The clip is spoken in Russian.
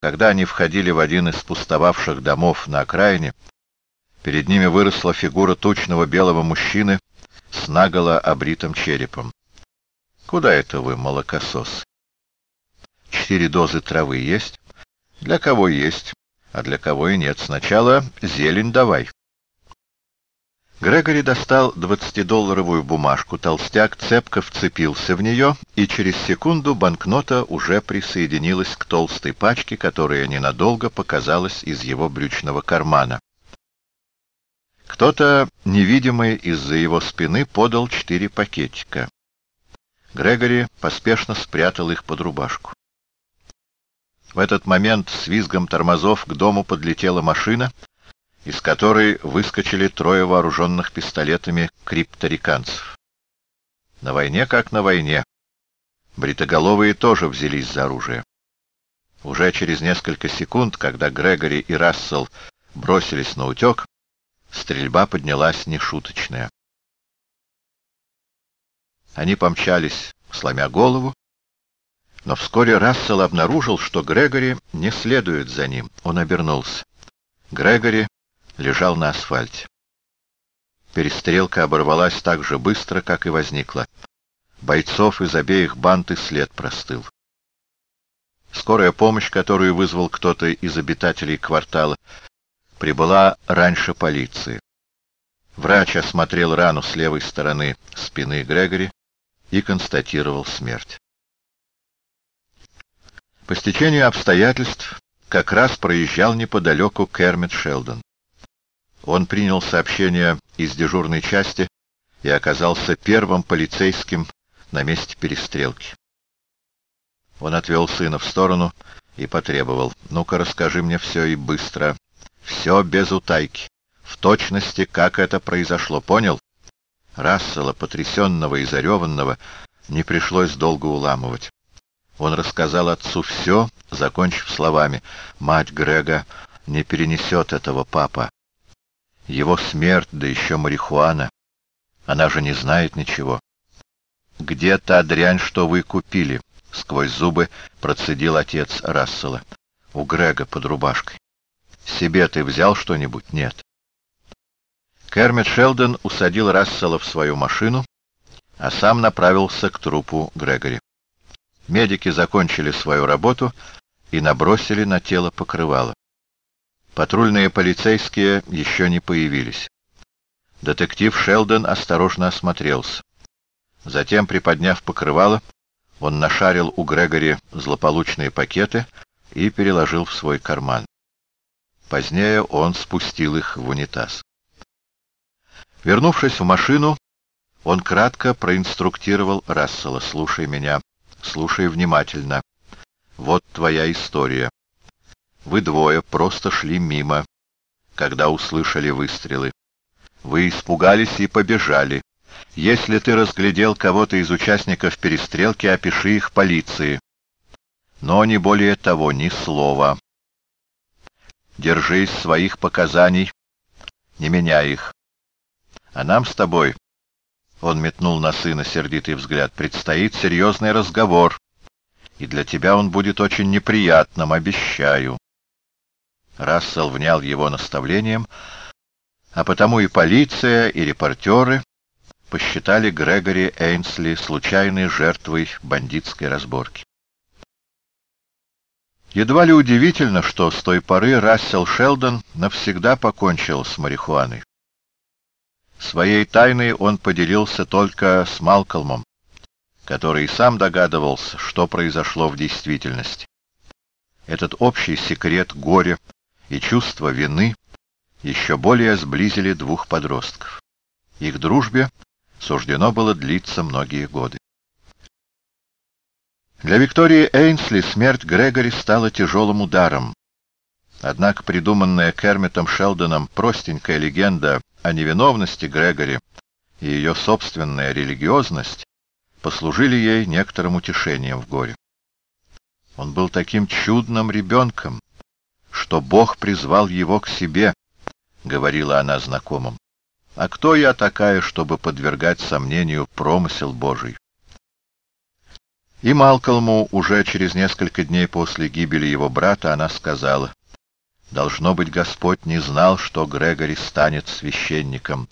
Когда они входили в один из пустовавших домов на окраине, перед ними выросла фигура тучного белого мужчины с наголо обритым черепом. «Куда это вы, молокосос?» «Четыре дозы травы есть?» «Для кого есть, а для кого и нет. Сначала зелень давай». Грегори достал двадцатидолларовую бумажку, толстяк цепко вцепился в нее, и через секунду банкнота уже присоединилась к толстой пачке, которая ненадолго показалась из его брючного кармана. Кто-то, невидимый из-за его спины, подал четыре пакетика. Грегори поспешно спрятал их под рубашку. В этот момент с визгом тормозов к дому подлетела машина — из которой выскочили трое вооруженных пистолетами крипториканцев. На войне как на войне. Бритоголовые тоже взялись за оружие. Уже через несколько секунд, когда Грегори и Рассел бросились на утек, стрельба поднялась нешуточная. Они помчались, сломя голову, но вскоре Рассел обнаружил, что Грегори не следует за ним. Он обернулся. Грегори лежал на асфальте. Перестрелка оборвалась так же быстро, как и возникла. Бойцов из обеих банд и след простыл. Скорая помощь, которую вызвал кто-то из обитателей квартала, прибыла раньше полиции. Врач осмотрел рану с левой стороны спины Грегори и констатировал смерть. По стечению обстоятельств как раз проезжал неподалеку Кермит Шелдон. Он принял сообщение из дежурной части и оказался первым полицейским на месте перестрелки. Он отвел сына в сторону и потребовал. «Ну-ка, расскажи мне все и быстро. Все без утайки. В точности, как это произошло. Понял?» Рассела, потрясенного и зареванного, не пришлось долго уламывать. Он рассказал отцу все, закончив словами. «Мать Грега не перенесет этого, папа. Его смерть, да еще марихуана. Она же не знает ничего. «Где та дрянь, что вы купили?» — сквозь зубы процедил отец Рассела. «У Грега под рубашкой. Себе ты взял что-нибудь? Нет». Кермит Шелдон усадил Рассела в свою машину, а сам направился к трупу Грегори. Медики закончили свою работу и набросили на тело покрывало. Патрульные полицейские еще не появились. Детектив Шелдон осторожно осмотрелся. Затем, приподняв покрывало, он нашарил у Грегори злополучные пакеты и переложил в свой карман. Позднее он спустил их в унитаз. Вернувшись в машину, он кратко проинструктировал Рассела. «Слушай меня, слушай внимательно. Вот твоя история. Вы двое просто шли мимо, когда услышали выстрелы. Вы испугались и побежали. Если ты разглядел кого-то из участников перестрелки, опиши их полиции. Но не более того, ни слова. Держись своих показаний, не меняй их. А нам с тобой, — он метнул на сына сердитый взгляд, — предстоит серьезный разговор, и для тебя он будет очень неприятным, обещаю. Рассел внял его наставлением, а потому и полиция, и репортеры посчитали Грегори Эйнсли случайной жертвой бандитской разборки. Едва ли удивительно, что с той поры Рассел Шелдон навсегда покончил с марихуаной. Своей тайной он поделился только с Малкольмом, который сам догадывался, что произошло в действительности. Этот общий секрет горя и чувство вины еще более сблизили двух подростков. Их дружбе суждено было длиться многие годы. Для Виктории Эйнсли смерть Грегори стала тяжелым ударом. Однако придуманная Кермитом Шелдоном простенькая легенда о невиновности Грегори и ее собственная религиозность послужили ей некоторым утешением в горе. Он был таким чудным ребенком, что Бог призвал его к себе, — говорила она знакомым. А кто я такая, чтобы подвергать сомнению промысел Божий? И Малкольму уже через несколько дней после гибели его брата она сказала, «Должно быть, Господь не знал, что Грегори станет священником,